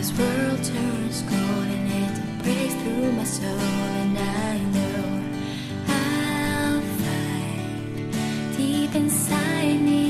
This world turns cold and it breaks through my soul and I know I'll find deep inside me.